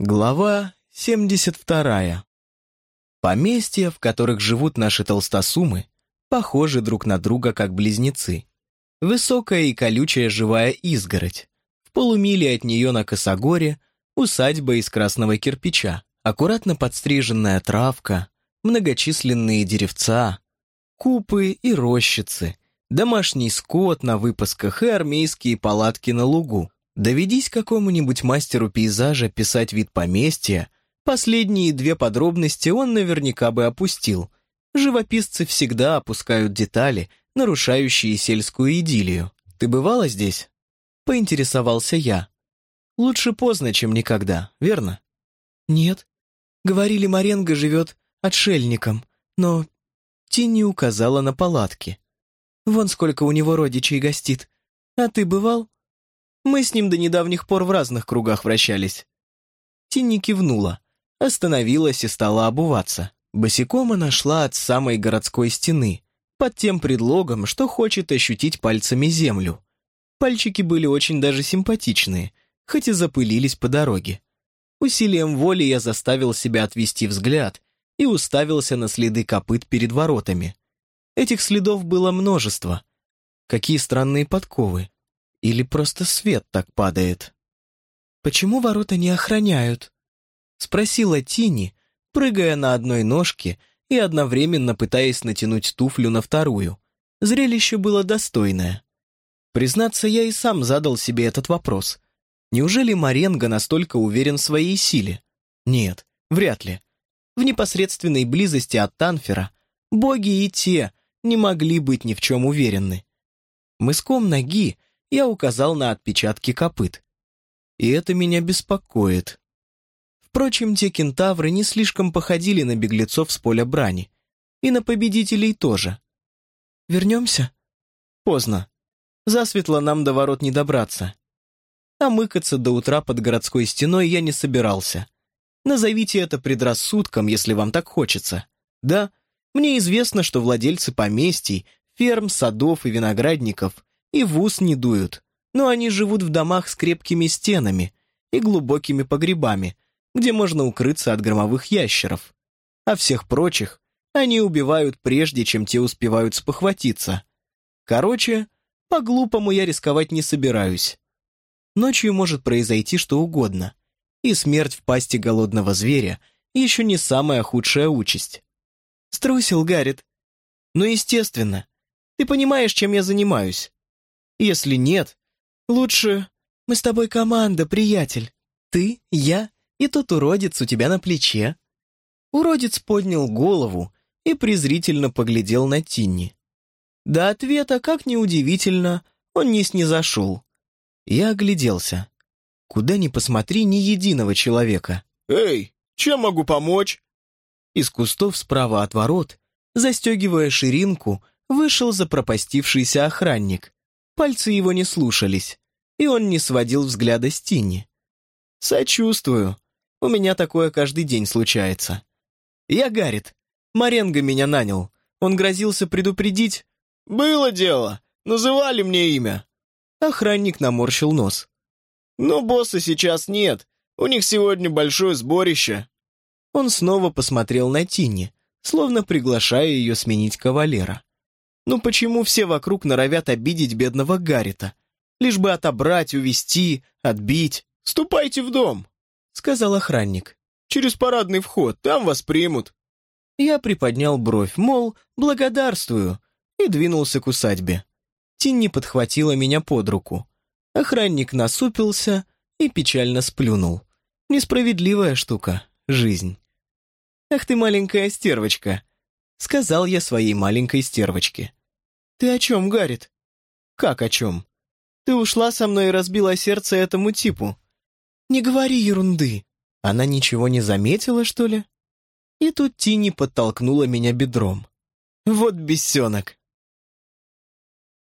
Глава 72. Поместья, в которых живут наши толстосумы, похожи друг на друга как близнецы. Высокая и колючая живая изгородь. В полумиле от нее на Косогоре усадьба из красного кирпича, аккуратно подстриженная травка, многочисленные деревца, купы и рощицы, домашний скот на выпасках и армейские палатки на лугу. Доведись какому-нибудь мастеру пейзажа писать вид поместья, последние две подробности он наверняка бы опустил. Живописцы всегда опускают детали, нарушающие сельскую идиллию. «Ты бывала здесь?» Поинтересовался я. «Лучше поздно, чем никогда, верно?» «Нет. Говорили, Маренго живет отшельником, но...» Тинни указала на палатки. «Вон сколько у него родичей гостит. А ты бывал?» Мы с ним до недавних пор в разных кругах вращались. Тинни кивнула, остановилась и стала обуваться. Босиком она шла от самой городской стены, под тем предлогом, что хочет ощутить пальцами землю. Пальчики были очень даже симпатичные, хоть и запылились по дороге. Усилием воли я заставил себя отвести взгляд и уставился на следы копыт перед воротами. Этих следов было множество. Какие странные подковы. Или просто свет так падает? «Почему ворота не охраняют?» Спросила Тини, прыгая на одной ножке и одновременно пытаясь натянуть туфлю на вторую. Зрелище было достойное. Признаться, я и сам задал себе этот вопрос. Неужели Маренго настолько уверен в своей силе? Нет, вряд ли. В непосредственной близости от Танфера боги и те не могли быть ни в чем уверены. Мыском ноги я указал на отпечатки копыт. И это меня беспокоит. Впрочем, те кентавры не слишком походили на беглецов с поля брани. И на победителей тоже. «Вернемся?» «Поздно. Засветло нам до ворот не добраться. А мыкаться до утра под городской стеной я не собирался. Назовите это предрассудком, если вам так хочется. Да, мне известно, что владельцы поместий, ферм, садов и виноградников и в ус не дуют, но они живут в домах с крепкими стенами и глубокими погребами, где можно укрыться от громовых ящеров. А всех прочих они убивают прежде, чем те успевают спохватиться. Короче, по-глупому я рисковать не собираюсь. Ночью может произойти что угодно, и смерть в пасти голодного зверя еще не самая худшая участь. Струсил, Гаррит. Ну, естественно. Ты понимаешь, чем я занимаюсь. Если нет, лучше мы с тобой команда, приятель. Ты, я и тот уродец у тебя на плече». Уродец поднял голову и презрительно поглядел на Тинни. До ответа, как неудивительно, он не снизошел. Я огляделся. Куда ни посмотри, ни единого человека. «Эй, чем могу помочь?» Из кустов справа от ворот, застегивая ширинку, вышел запропастившийся охранник. Пальцы его не слушались, и он не сводил взгляда с Тини. «Сочувствую. У меня такое каждый день случается. Я Гаррит. Маренго меня нанял. Он грозился предупредить...» «Было дело. Называли мне имя». Охранник наморщил нос. «Но босса сейчас нет. У них сегодня большое сборище». Он снова посмотрел на Тинни, словно приглашая ее сменить кавалера. Ну почему все вокруг норовят обидеть бедного Гаррита? Лишь бы отобрать, увести, отбить. «Ступайте в дом», — сказал охранник. «Через парадный вход, там вас примут». Я приподнял бровь, мол, благодарствую, и двинулся к усадьбе. Тинни подхватила меня под руку. Охранник насупился и печально сплюнул. Несправедливая штука, жизнь. «Ах ты маленькая стервочка», — сказал я своей маленькой стервочке. «Ты о чем, Гаррит?» «Как о чем? Ты ушла со мной и разбила сердце этому типу». «Не говори ерунды». Она ничего не заметила, что ли? И тут Тинни подтолкнула меня бедром. Вот бесенок.